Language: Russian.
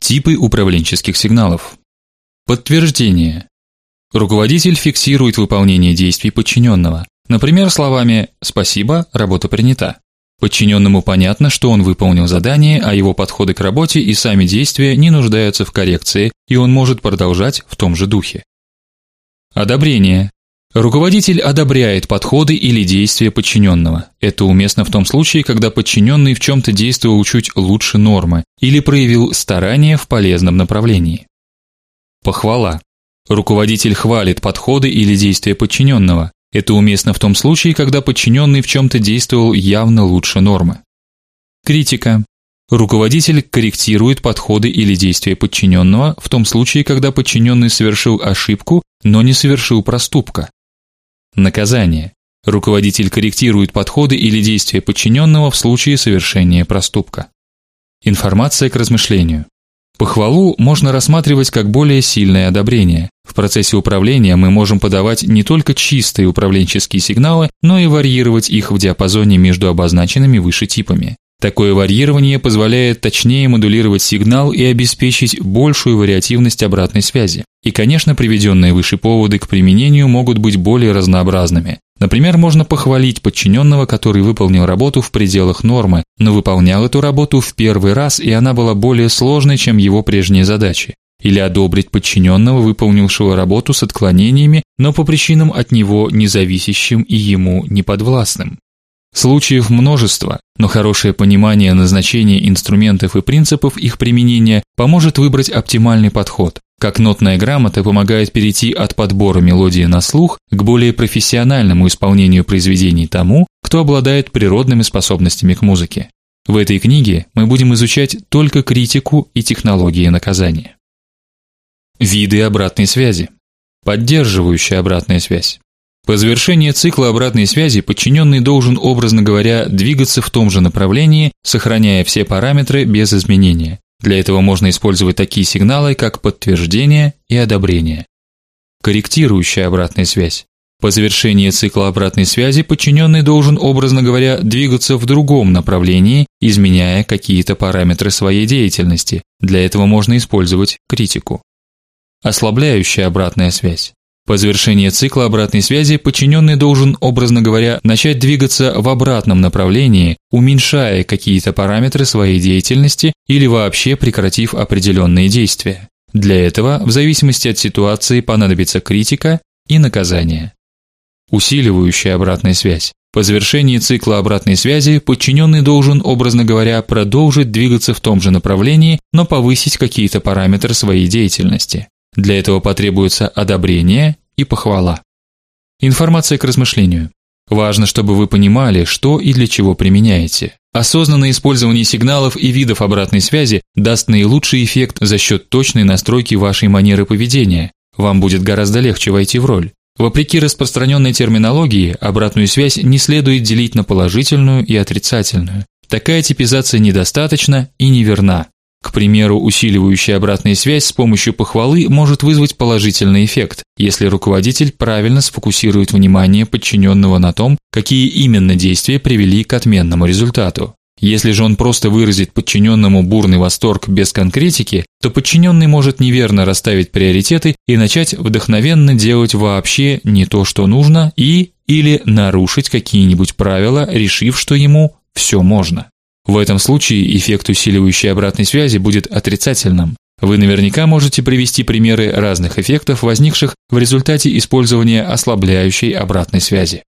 Типы управленческих сигналов. Подтверждение. Руководитель фиксирует выполнение действий подчиненного, например, словами «спасибо, работа принята». Подчиненному понятно, что он выполнил задание, а его подходы к работе и сами действия не нуждаются в коррекции, и он может продолжать в том же духе. Одобрение. Руководитель одобряет подходы или действия подчиненного. Это уместно в том случае, когда подчиненный в чем то действовал чуть лучше нормы или проявил старание в полезном направлении. Похвала. Руководитель хвалит подходы или действия подчиненного. Это уместно в том случае, когда подчиненный в чем то действовал явно лучше нормы. Критика. Руководитель корректирует подходы или действия подчиненного в том случае, когда подчиненный совершил ошибку, но не совершил проступка. Наказание. Руководитель корректирует подходы или действия подчиненного в случае совершения проступка. Информация к размышлению. Похвалу можно рассматривать как более сильное одобрение. В процессе управления мы можем подавать не только чистые управленческие сигналы, но и варьировать их в диапазоне между обозначенными выше типами. Такое варьирование позволяет точнее модулировать сигнал и обеспечить большую вариативность обратной связи. И, конечно, приведенные выше поводы к применению могут быть более разнообразными. Например, можно похвалить подчиненного, который выполнил работу в пределах нормы, но выполнял эту работу в первый раз, и она была более сложной, чем его прежние задачи. Или одобрить подчиненного, выполнившего работу с отклонениями, но по причинам от него независящим и ему неподвластным. Случаев множество, но хорошее понимание назначения инструментов и принципов их применения поможет выбрать оптимальный подход. Как нотная грамота помогает перейти от подбора мелодии на слух к более профессиональному исполнению произведений тому, кто обладает природными способностями к музыке. В этой книге мы будем изучать только критику и технологии наказания. Виды обратной связи. Поддерживающая обратная связь. По завершении цикла обратной связи подчиненный должен, образно говоря, двигаться в том же направлении, сохраняя все параметры без изменения. Для этого можно использовать такие сигналы, как подтверждение и одобрение. Корректирующая обратная связь. По завершении цикла обратной связи подчиненный должен, образно говоря, двигаться в другом направлении, изменяя какие-то параметры своей деятельности. Для этого можно использовать критику. Ослабляющая обратная связь. По завершении цикла обратной связи подчиненный должен, образно говоря, начать двигаться в обратном направлении, уменьшая какие-то параметры своей деятельности или вообще прекратив определенные действия. Для этого, в зависимости от ситуации, понадобится критика и наказание. Усиливающая обратная связь. По завершении цикла обратной связи подчиненный должен, образно говоря, продолжить двигаться в том же направлении, но повысить какие-то параметры своей деятельности. Для этого потребуется одобрение и похвала. Информация к размышлению. Важно, чтобы вы понимали, что и для чего применяете. Осознанное использование сигналов и видов обратной связи даст наилучший эффект за счет точной настройки вашей манеры поведения. Вам будет гораздо легче войти в роль. Вопреки распространенной терминологии, обратную связь не следует делить на положительную и отрицательную. Такая типизация недостаточна и неверна. К примеру, усиливающая обратная связь с помощью похвалы может вызвать положительный эффект, если руководитель правильно сфокусирует внимание подчиненного на том, какие именно действия привели к отменному результату. Если же он просто выразит подчиненному бурный восторг без конкретики, то подчиненный может неверно расставить приоритеты и начать вдохновенно делать вообще не то, что нужно, и или нарушить какие-нибудь правила, решив, что ему все можно. В этом случае эффект усиливающей обратной связи будет отрицательным. Вы наверняка можете привести примеры разных эффектов, возникших в результате использования ослабляющей обратной связи.